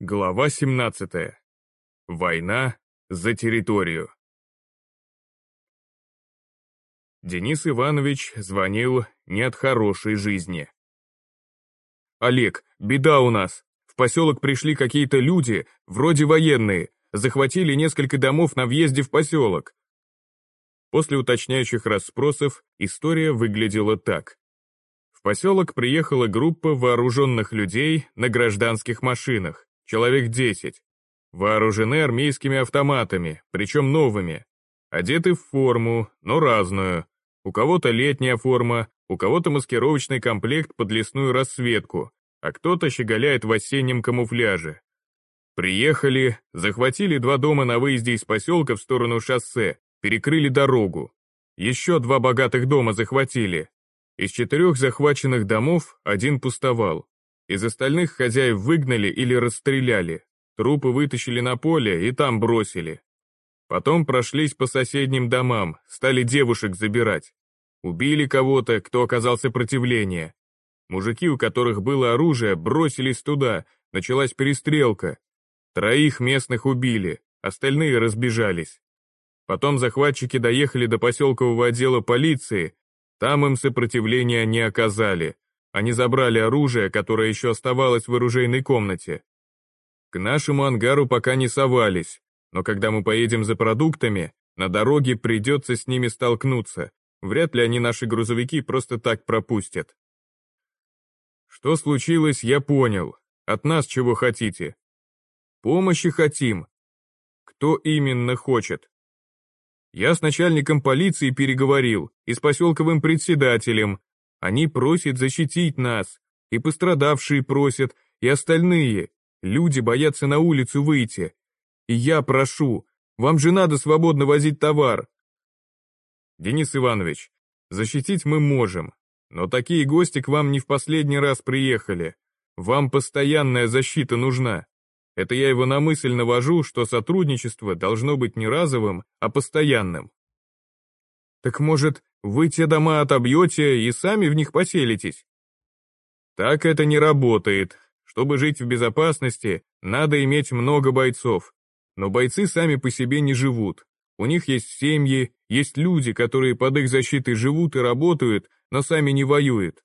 Глава 17. Война за территорию. Денис Иванович звонил не от хорошей жизни. «Олег, беда у нас. В поселок пришли какие-то люди, вроде военные, захватили несколько домов на въезде в поселок». После уточняющих расспросов история выглядела так. В поселок приехала группа вооруженных людей на гражданских машинах человек 10. Вооружены армейскими автоматами, причем новыми. Одеты в форму, но разную. У кого-то летняя форма, у кого-то маскировочный комплект под лесную рассветку, а кто-то щеголяет в осеннем камуфляже. Приехали, захватили два дома на выезде из поселка в сторону шоссе, перекрыли дорогу. Еще два богатых дома захватили. Из четырех захваченных домов один пустовал. Из остальных хозяев выгнали или расстреляли, трупы вытащили на поле и там бросили. Потом прошлись по соседним домам, стали девушек забирать. Убили кого-то, кто оказал сопротивление. Мужики, у которых было оружие, бросились туда, началась перестрелка. Троих местных убили, остальные разбежались. Потом захватчики доехали до поселкового отдела полиции, там им сопротивления не оказали, они забрали оружие, которое еще оставалось в оружейной комнате. К нашему ангару пока не совались, но когда мы поедем за продуктами, на дороге придется с ними столкнуться. Вряд ли они наши грузовики просто так пропустят. Что случилось, я понял. От нас чего хотите? Помощи хотим. Кто именно хочет? Я с начальником полиции переговорил и с поселковым председателем, они просят защитить нас, и пострадавшие просят, и остальные. Люди боятся на улицу выйти. И я прошу, вам же надо свободно возить товар. Денис Иванович, защитить мы можем, но такие гости к вам не в последний раз приехали. Вам постоянная защита нужна. Это я его на мысль навожу, что сотрудничество должно быть не разовым, а постоянным. Так может, вы те дома отобьете и сами в них поселитесь? Так это не работает. Чтобы жить в безопасности, надо иметь много бойцов. Но бойцы сами по себе не живут. У них есть семьи, есть люди, которые под их защитой живут и работают, но сами не воюют.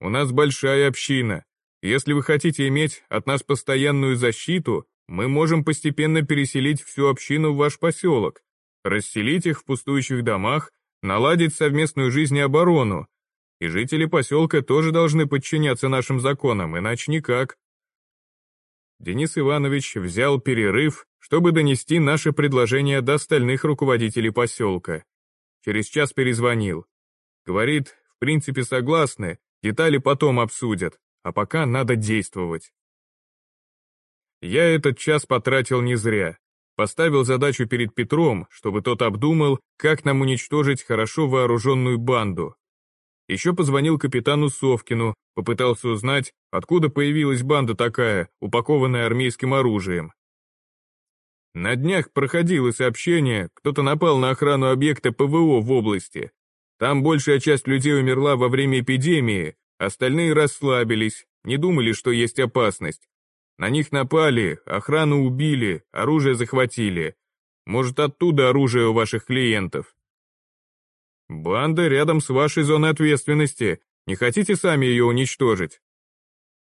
У нас большая община. Если вы хотите иметь от нас постоянную защиту, мы можем постепенно переселить всю общину в ваш поселок, расселить их в пустующих домах наладить совместную жизнь и оборону, и жители поселка тоже должны подчиняться нашим законам, иначе никак. Денис Иванович взял перерыв, чтобы донести наше предложение до остальных руководителей поселка. Через час перезвонил. Говорит, в принципе согласны, детали потом обсудят, а пока надо действовать. Я этот час потратил не зря. Поставил задачу перед Петром, чтобы тот обдумал, как нам уничтожить хорошо вооруженную банду. Еще позвонил капитану Совкину, попытался узнать, откуда появилась банда такая, упакованная армейским оружием. На днях проходило сообщение, кто-то напал на охрану объекта ПВО в области. Там большая часть людей умерла во время эпидемии, остальные расслабились, не думали, что есть опасность. На них напали, охрану убили, оружие захватили. Может, оттуда оружие у ваших клиентов. Банда рядом с вашей зоной ответственности. Не хотите сами ее уничтожить?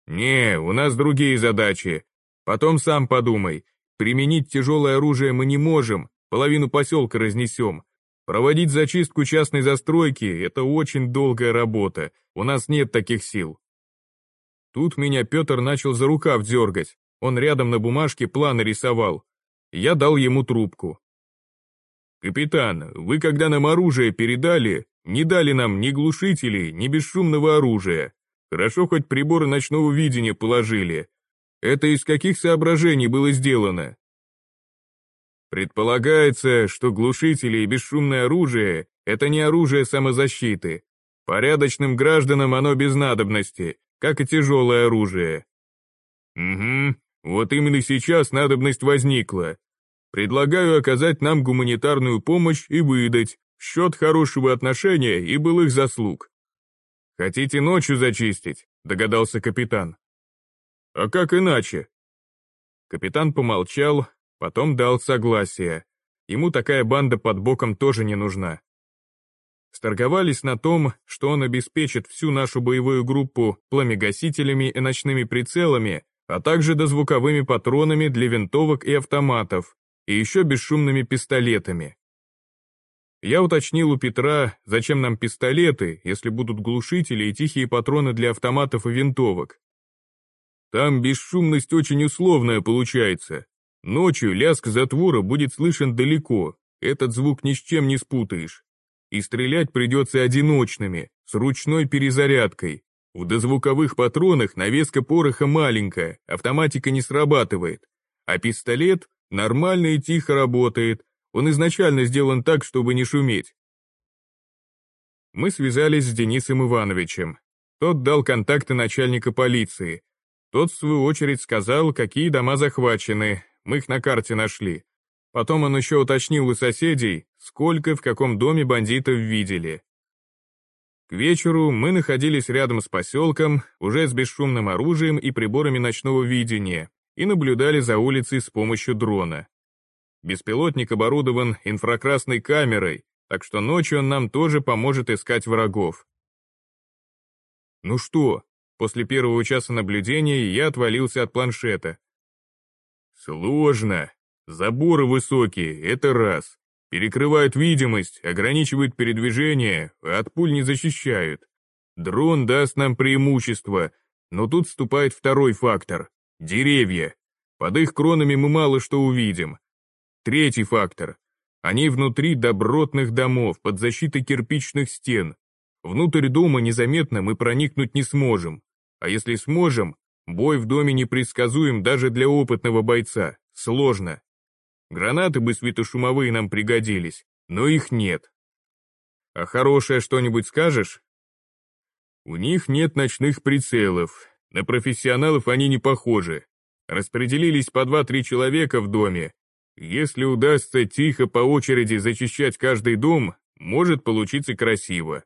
Не, у нас другие задачи. Потом сам подумай. Применить тяжелое оружие мы не можем, половину поселка разнесем. Проводить зачистку частной застройки – это очень долгая работа, у нас нет таких сил. Тут меня Петр начал за рукав дергать, он рядом на бумажке планы рисовал. Я дал ему трубку. «Капитан, вы когда нам оружие передали, не дали нам ни глушителей, ни бесшумного оружия. Хорошо хоть приборы ночного видения положили. Это из каких соображений было сделано?» Предполагается, что глушители и бесшумное оружие – это не оружие самозащиты. Порядочным гражданам оно без надобности, как и тяжелое оружие. Угу, вот именно сейчас надобность возникла. Предлагаю оказать нам гуманитарную помощь и выдать в счет хорошего отношения и былых заслуг. Хотите ночью зачистить, догадался капитан. А как иначе? Капитан помолчал, потом дал согласие. Ему такая банда под боком тоже не нужна. Сторговались на том, что он обеспечит всю нашу боевую группу пламегасителями и ночными прицелами, а также дозвуковыми патронами для винтовок и автоматов, и еще бесшумными пистолетами. Я уточнил у Петра, зачем нам пистолеты, если будут глушители и тихие патроны для автоматов и винтовок. Там бесшумность очень условная получается. Ночью лязг затвора будет слышен далеко, этот звук ни с чем не спутаешь. И стрелять придется одиночными, с ручной перезарядкой. В дозвуковых патронах навеска пороха маленькая, автоматика не срабатывает. А пистолет нормально и тихо работает, он изначально сделан так, чтобы не шуметь. Мы связались с Денисом Ивановичем. Тот дал контакты начальника полиции. Тот, в свою очередь, сказал, какие дома захвачены, мы их на карте нашли. Потом он еще уточнил у соседей, сколько в каком доме бандитов видели. К вечеру мы находились рядом с поселком, уже с бесшумным оружием и приборами ночного видения, и наблюдали за улицей с помощью дрона. Беспилотник оборудован инфракрасной камерой, так что ночью он нам тоже поможет искать врагов. Ну что, после первого часа наблюдения я отвалился от планшета. Сложно. Заборы высокие, это раз. Перекрывают видимость, ограничивают передвижение, а от пуль не защищают. Дрон даст нам преимущество, но тут вступает второй фактор — деревья. Под их кронами мы мало что увидим, Третий фактор. Они внутри добротных домов, под защитой кирпичных стен. Внутрь дома незаметно мы проникнуть не сможем. А если сможем, бой в доме непредсказуем даже для опытного бойца. Сложно. Гранаты бы светошумовые нам пригодились, но их нет. А хорошее что-нибудь скажешь? У них нет ночных прицелов, на профессионалов они не похожи. Распределились по два-три человека в доме, если удастся тихо по очереди зачищать каждый дом, может получиться красиво.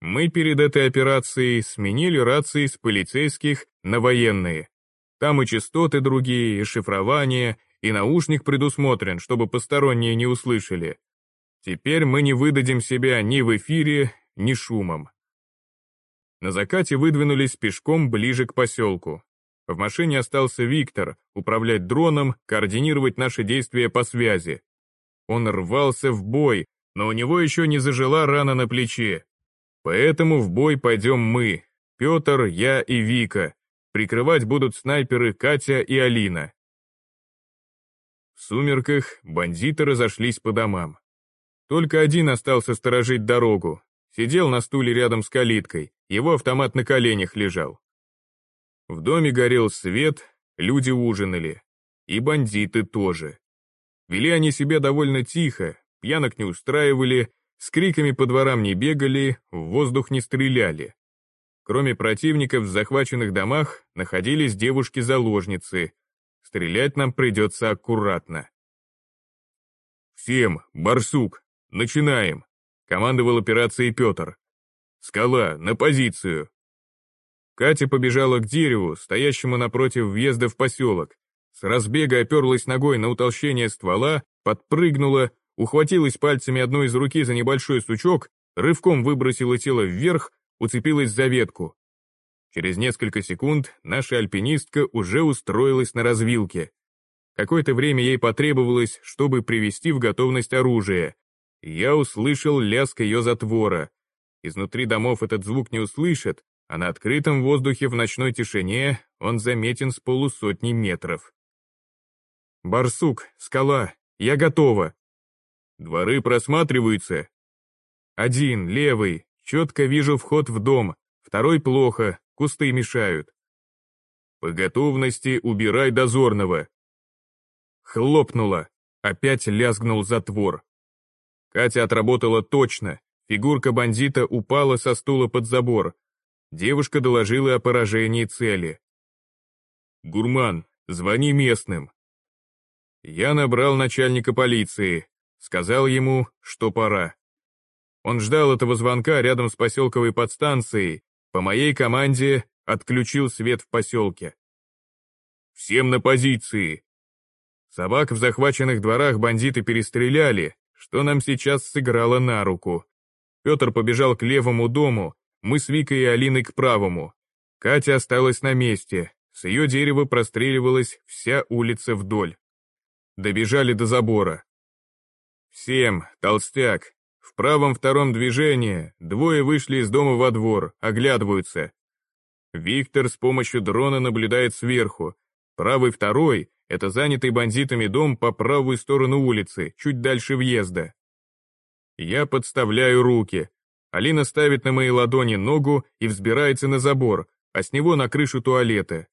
Мы перед этой операцией сменили рации с полицейских на военные. Там и частоты другие, и шифрование, и наушник предусмотрен, чтобы посторонние не услышали. Теперь мы не выдадим себя ни в эфире, ни шумом. На закате выдвинулись пешком ближе к поселку. В машине остался Виктор, управлять дроном, координировать наши действия по связи. Он рвался в бой, но у него еще не зажила рана на плече. Поэтому в бой пойдем мы, Петр, я и Вика. Прикрывать будут снайперы Катя и Алина. В сумерках бандиты разошлись по домам. Только один остался сторожить дорогу. Сидел на стуле рядом с калиткой, его автомат на коленях лежал. В доме горел свет, люди ужинали. И бандиты тоже. Вели они себя довольно тихо, пьянок не устраивали, с криками по дворам не бегали, в воздух не стреляли. Кроме противников в захваченных домах находились девушки-заложницы. Стрелять нам придется аккуратно. «Всем, барсук, начинаем!» — командовал операцией Петр. «Скала, на позицию!» Катя побежала к дереву, стоящему напротив въезда в поселок. С разбега оперлась ногой на утолщение ствола, подпрыгнула, ухватилась пальцами одной из руки за небольшой сучок, рывком выбросила тело вверх, уцепилась за ветку. Через несколько секунд наша альпинистка уже устроилась на развилке. Какое-то время ей потребовалось, чтобы привести в готовность оружие. Я услышал лязг ее затвора. Изнутри домов этот звук не услышат, а на открытом воздухе в ночной тишине он заметен с полусотни метров. «Барсук, скала, я готова!» «Дворы просматриваются?» «Один, левый, четко вижу вход в дом, второй плохо, кусты мешают». «По готовности убирай дозорного!» Хлопнуло, опять лязгнул затвор. Катя отработала точно, фигурка бандита упала со стула под забор, Девушка доложила о поражении цели. «Гурман, звони местным». Я набрал начальника полиции, сказал ему, что пора. Он ждал этого звонка рядом с поселковой подстанцией, по моей команде отключил свет в поселке. Всем на позиции!» Собак в захваченных дворах бандиты перестреляли, что нам сейчас сыграло на руку. Петр побежал к левому дому, мы с Викой и Алиной к правому. Катя осталась на месте, с ее дерева простреливалась вся улица вдоль. Добежали до забора. Всем, толстяк. В правом втором движении двое вышли из дома во двор, оглядываются. Виктор с помощью дрона наблюдает сверху. Правый второй — это занятый бандитами дом по правую сторону улицы, чуть дальше въезда. Я подставляю руки. Алина ставит на мои ладони ногу и взбирается на забор, а с него на крышу туалета.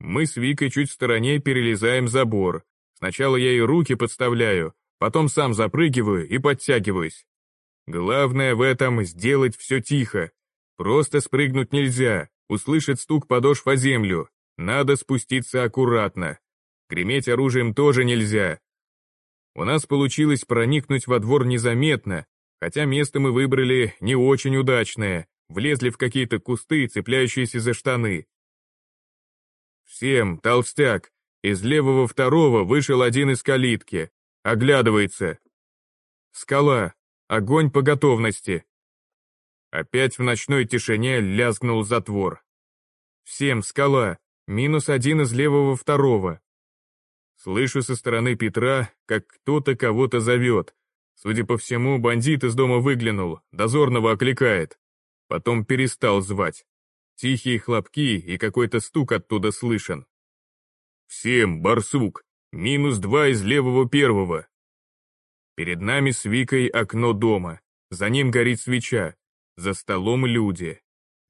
Мы с Викой чуть в стороне перелезаем забор. Сначала я ей руки подставляю, потом сам запрыгиваю и подтягиваюсь. Главное в этом сделать все тихо. Просто спрыгнуть нельзя, услышит стук подошв о землю. Надо спуститься аккуратно. Греметь оружием тоже нельзя. У нас получилось проникнуть во двор незаметно, хотя место мы выбрали не очень удачное, влезли в какие-то кусты, цепляющиеся за штаны. Всем, толстяк, из левого второго вышел один из калитки, оглядывается. Скала, огонь по готовности. Опять в ночной тишине лязгнул затвор. Всем скала, минус один из левого второго. Слышу со стороны Петра, как кто-то кого-то зовет. Судя по всему, бандит из дома выглянул, дозорного окликает. Потом перестал звать. Тихие хлопки и какой-то стук оттуда слышен. «Всем, барсук! Минус два из левого первого!» Перед нами с Викой окно дома. За ним горит свеча. За столом люди.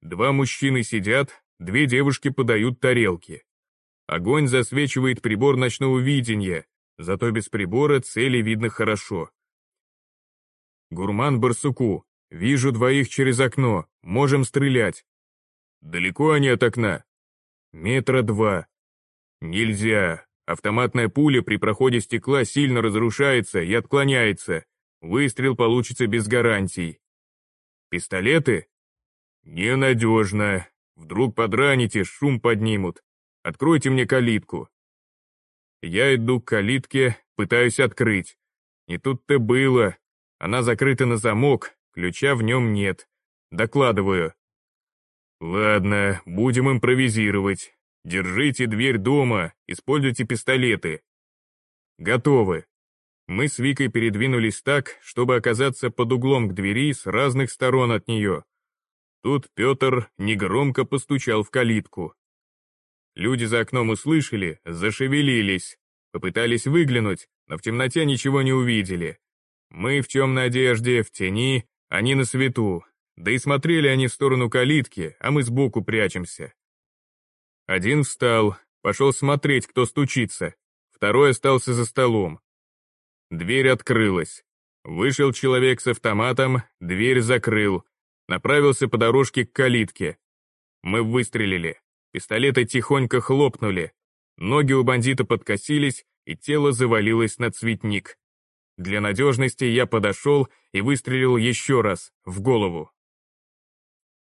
Два мужчины сидят, две девушки подают тарелки. Огонь засвечивает прибор ночного видения, зато без прибора цели видно хорошо. Гурман барсуку. Вижу двоих через окно, можем стрелять. Далеко они от окна? Метра два. Нельзя. Автоматная пуля при проходе стекла сильно разрушается и отклоняется. Выстрел получится без гарантий. Пистолеты? Ненадежно. Вдруг подраните, шум поднимут. Откройте мне калитку. Я иду к калитке, пытаюсь открыть. Не тут-то было. Она закрыта на замок, ключа в нем нет. Докладываю. Ладно, будем импровизировать. Держите дверь дома, используйте пистолеты. Готовы. Мы с Викой передвинулись так, чтобы оказаться под углом к двери с разных сторон от нее. Тут Петр негромко постучал в калитку. Люди за окном услышали, зашевелились, попытались выглянуть, но в темноте ничего не увидели. Мы в темной одежде, в тени, они на свету, да и смотрели они в сторону калитки, а мы сбоку прячемся. Один встал, пошел смотреть, кто стучится. Второй остался за столом. Дверь открылась. Вышел человек с автоматом, дверь закрыл. Направился по дорожке к калитке. Мы выстрелили. Пистолеты тихонько хлопнули. Ноги у бандита подкосились, и тело завалилось на цветник. Для надежности я подошел и выстрелил еще раз, в голову.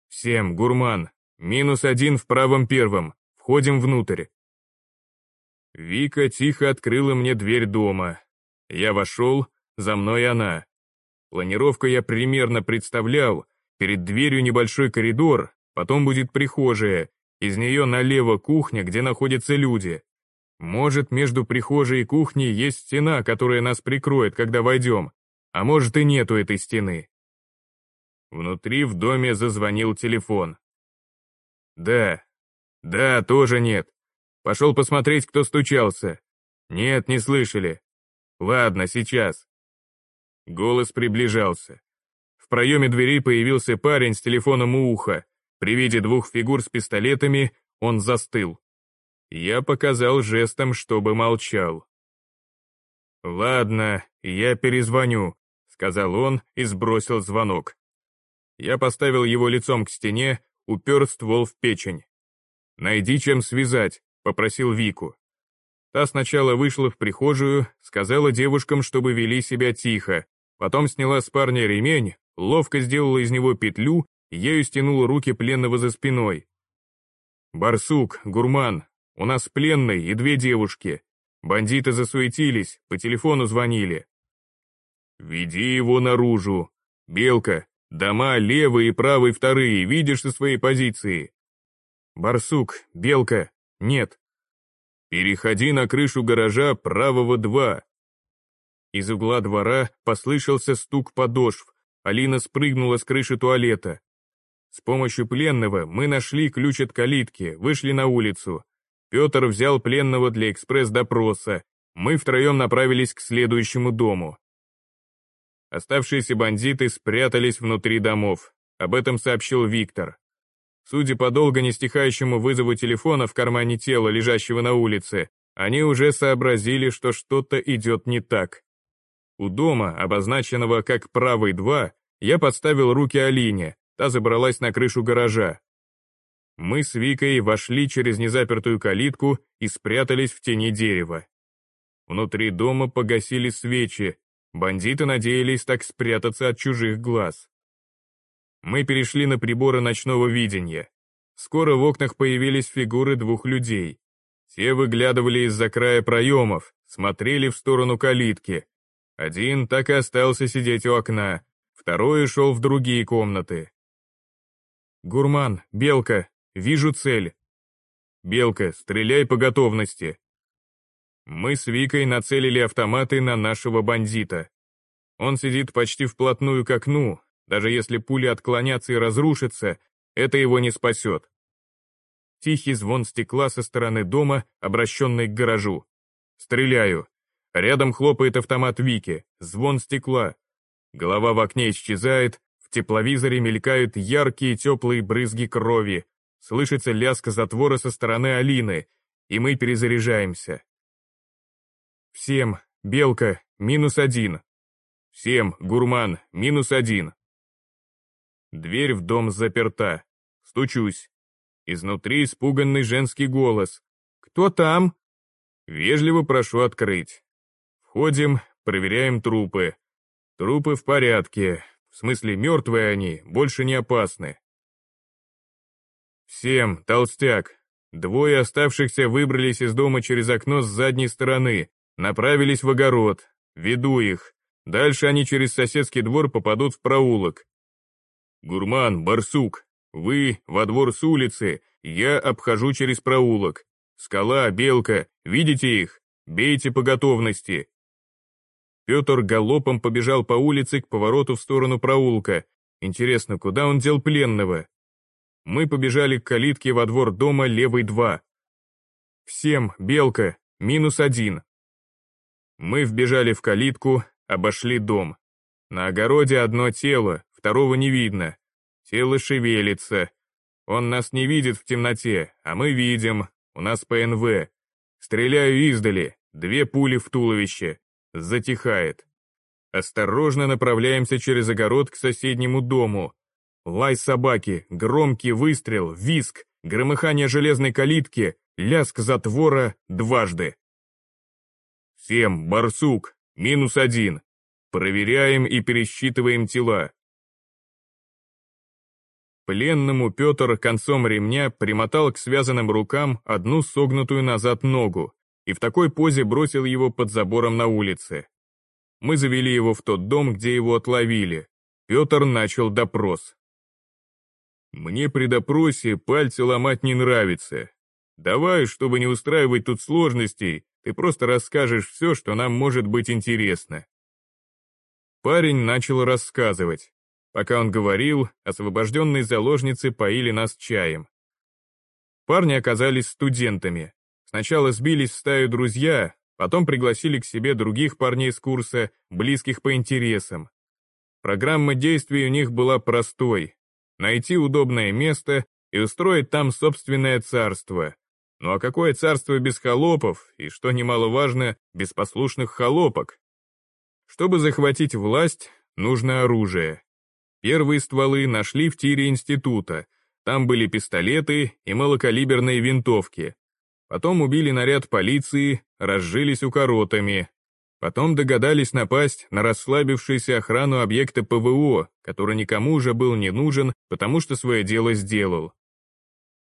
«Всем, гурман, минус один в правом первом, Входим внутрь. Вика тихо открыла мне дверь дома. Я вошел, за мной она. Планировка я примерно представлял. Перед дверью небольшой коридор, потом будет прихожая, из нее налево кухня, где находятся люди. Может, между прихожей и кухней есть стена, которая нас прикроет, когда войдем, а может и нету этой стены. Внутри в доме зазвонил телефон. Да, да, тоже нет. Пошел посмотреть, кто стучался. Нет, не слышали. Ладно, сейчас. Голос приближался. В проеме двери появился парень с телефоном у уха. При виде двух фигур с пистолетами он застыл. Я показал жестом, чтобы молчал. «Ладно, я перезвоню», — сказал он и сбросил звонок. Я поставил его лицом к стене, упер ствол в печень. «Найди чем связать», — попросил Вику. Та сначала вышла в прихожую, сказала девушкам, чтобы вели себя тихо, потом сняла с парня ремень, ловко сделала из него петлю, ею стянула руки пленного за спиной. «Барсук, гурман, У нас пленный и две девушки. Бандиты засуетились, по телефону звонили. Веди его наружу. Белка, дома левый и правый вторые, видишь со своей позиции. Барсук, Белка, нет. Переходи на крышу гаража правого два. Из угла двора послышался стук подошв. Алина спрыгнула с крыши туалета. С помощью пленного мы нашли ключ от калитки, вышли на улицу. Петр взял пленного для экспресс-допроса. Мы втроем направились к следующему дому. Оставшиеся бандиты спрятались внутри домов. Об этом сообщил Виктор. Судя по долго не стихающему вызову телефона в кармане тела, лежащего на улице, они уже сообразили, что что-то идет не так. У дома, обозначенного как «правый 2», я подставил руки Алине, та забралась на крышу гаража. Мы с Викой вошли через незапертую калитку и спрятались в тени дерева. Внутри дома погасили свечи, бандиты надеялись так спрятаться от чужих глаз. Мы перешли на приборы ночного видения. Скоро в окнах появились фигуры двух людей. Все выглядывали из-за края проемов, смотрели в сторону калитки, один так и остался сидеть у окна, второй шел в другие комнаты. «Гурман, Белка, вижу цель». «Белка, стреляй по готовности». Мы с Викой нацелили автоматы на нашего бандита. Он сидит почти вплотную к окну, даже если пули отклонятся и разрушатся, это его не спасет. Тихий звон стекла со стороны дома, обращенный к гаражу. Стреляю. Рядом хлопает автомат Вики, звон стекла. Голова в окне исчезает, в тепловизоре мелькают яркие теплые брызги крови. Слышится лязг затвора со стороны Алины, и мы перезаряжаемся. Всем, Белка, минус один. Всем, Гурман, минус один. Дверь в дом заперта. Стучусь. Изнутри испуганный женский голос. «Кто там?» Вежливо прошу открыть. Ходим, проверяем трупы. Трупы в порядке, в смысле мертвые они, больше не опасны. Всем, толстяк. Двое оставшихся выбрались из дома через окно с задней стороны, направились в огород. Веду их. Дальше они через соседский двор попадут в проулок. Гурман, барсук, вы во двор с улицы, я обхожу через проулок. Скала, белка, видите их? Бейте по готовности. Петр галопом побежал по улице к повороту в сторону проулка. Интересно, куда он дел пленного? Мы побежали к калитке во двор дома левый два. Всем, белка, минус один. Мы вбежали в калитку, обошли дом. На огороде одно тело, второго не видно. Тело шевелится. Он нас не видит в темноте, а мы видим. У нас ПНВ. Стреляю издали, две пули в туловище затихает. Осторожно направляемся через огород к соседнему дому. Лай собаки, громкий выстрел, виск, громыхание железной калитки, лязг затвора дважды. Всем, барсук, минус один. Проверяем и пересчитываем тела. Пленному Петр концом ремня примотал к связанным рукам одну согнутую назад ногу, и в такой позе бросил его под забором на улице. Мы завели его в тот дом, где его отловили. Петр начал допрос. «Мне при допросе пальцы ломать не нравится. Давай, чтобы не устраивать тут сложностей, ты просто расскажешь все, что нам может быть интересно». Парень начал рассказывать. Пока он говорил, освобожденные заложницы поили нас чаем. Парни оказались студентами, Сначала сбились в стаю друзья, потом пригласили к себе других парней с курса, близких по интересам. Программа действий у них была простой — найти удобное место и устроить там собственное царство. Ну а какое царство без холопов и, что немаловажно, без послушных холопок? Чтобы захватить власть, нужно оружие. Первые стволы нашли в тире института, там были пистолеты и малокалиберные винтовки, Потом убили наряд полиции, разжились укоротами. Потом догадались напасть на расслабившуюся охрану объекта ПВО, который никому уже был не нужен, потому что свое дело сделал.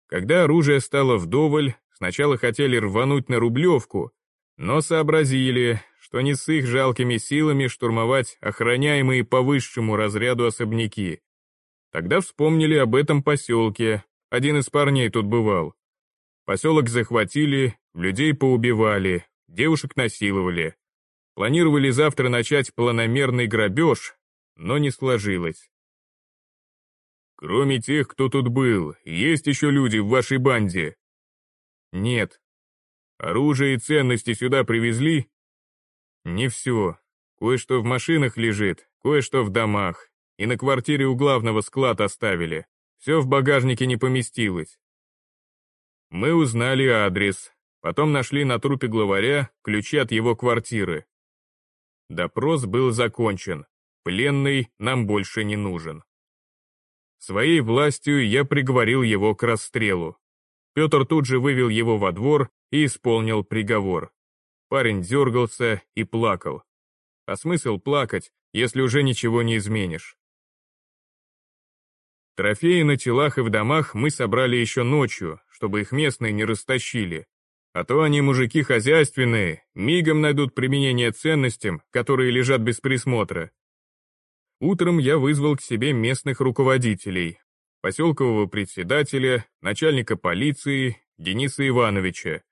Когда оружие стало вдоволь, сначала хотели рвануть на Рублевку, но сообразили, что не с их жалкими силами штурмовать охраняемые по высшему разряду особняки. Тогда вспомнили об этом поселке, один из парней тут бывал. Поселок захватили, людей поубивали, девушек насиловали. Планировали завтра начать планомерный грабеж, но не сложилось. Кроме тех, кто тут был, есть еще люди в вашей банде? Нет. Оружие и ценности сюда привезли? Не все. Кое-что в машинах лежит, кое-что в домах. И на квартире у главного склад оставили. Все в багажнике не поместилось. Мы узнали адрес, потом нашли на трупе главаря ключи от его квартиры. Допрос был закончен. Пленный нам больше не нужен. Своей властью я приговорил его к расстрелу. Петр тут же вывел его во двор и исполнил приговор. Парень дергался и плакал. А смысл плакать, если уже ничего не изменишь? Трофеи на телах и в домах мы собрали еще ночью, чтобы их местные не растащили. А то они мужики хозяйственные, мигом найдут применение ценностям, которые лежат без присмотра. Утром я вызвал к себе местных руководителей, поселкового председателя, начальника полиции, Дениса Ивановича.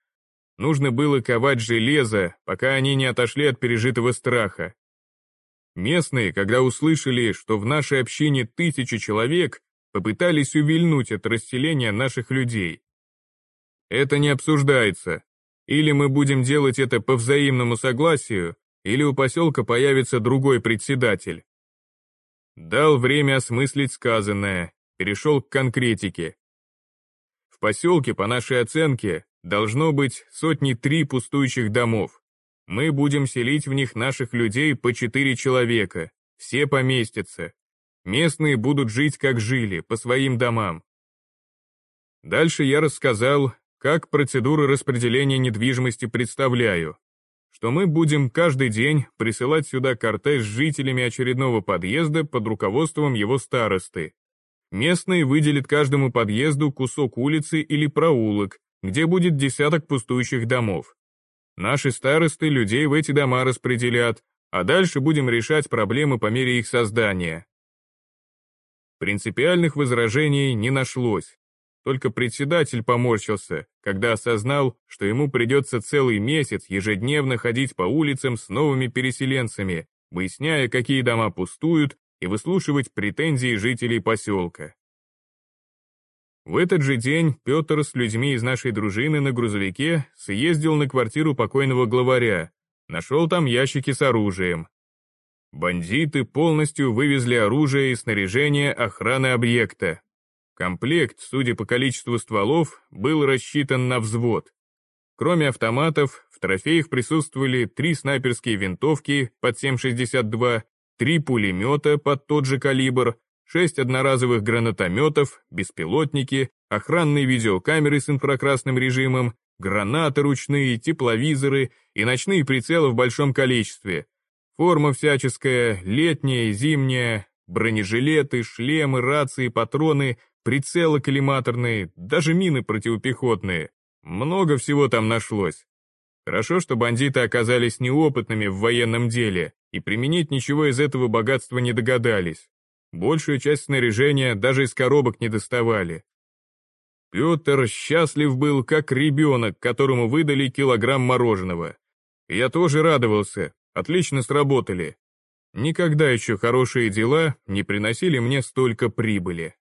Нужно было ковать железо, пока они не отошли от пережитого страха. Местные, когда услышали, что в нашей общине тысячи человек, попытались увильнуть от расселения наших людей. Это не обсуждается. Или мы будем делать это по взаимному согласию, или у поселка появится другой председатель. Дал время осмыслить сказанное, перешел к конкретике. В поселке, по нашей оценке, должно быть сотни три пустующих домов. Мы будем селить в них наших людей по четыре человека, все поместятся, Местные будут жить, как жили, по своим домам. Дальше я рассказал, как процедуру распределения недвижимости представляю, что мы будем каждый день присылать сюда кортеж с жителями очередного подъезда под руководством его старосты. Местные выделят каждому подъезду кусок улицы или проулок, где будет десяток пустующих домов. Наши старосты людей в эти дома распределят, а дальше будем решать проблемы по мере их создания. Принципиальных возражений не нашлось. Только председатель поморщился, когда осознал, что ему придется целый месяц ежедневно ходить по улицам с новыми переселенцами, выясняя, какие дома пустуют, и выслушивать претензии жителей поселка. В этот же день Петр с людьми из нашей дружины на грузовике съездил на квартиру покойного главаря, нашел там ящики с оружием, Бандиты полностью вывезли оружие и снаряжение охраны объекта. Комплект, судя по количеству стволов, был рассчитан на взвод. Кроме автоматов, в трофеях присутствовали три снайперские винтовки под 7,62, три пулемета под тот же калибр, шесть одноразовых гранатометов, беспилотники, охранные видеокамеры с инфракрасным режимом, гранаты ручные, тепловизоры и ночные прицелы в большом количестве, Форма всяческая, летняя, зимняя, бронежилеты, шлемы, рации, патроны, прицелы коллиматорные, даже мины противопехотные. Много всего там нашлось. Хорошо, что бандиты оказались неопытными в военном деле и применить ничего из этого богатства не догадались. Большую часть снаряжения даже из коробок не доставали. Петр счастлив был, как ребенок, которому выдали килограмм мороженого. Я тоже радовался, Отлично сработали. Никогда еще хорошие дела не приносили мне столько прибыли.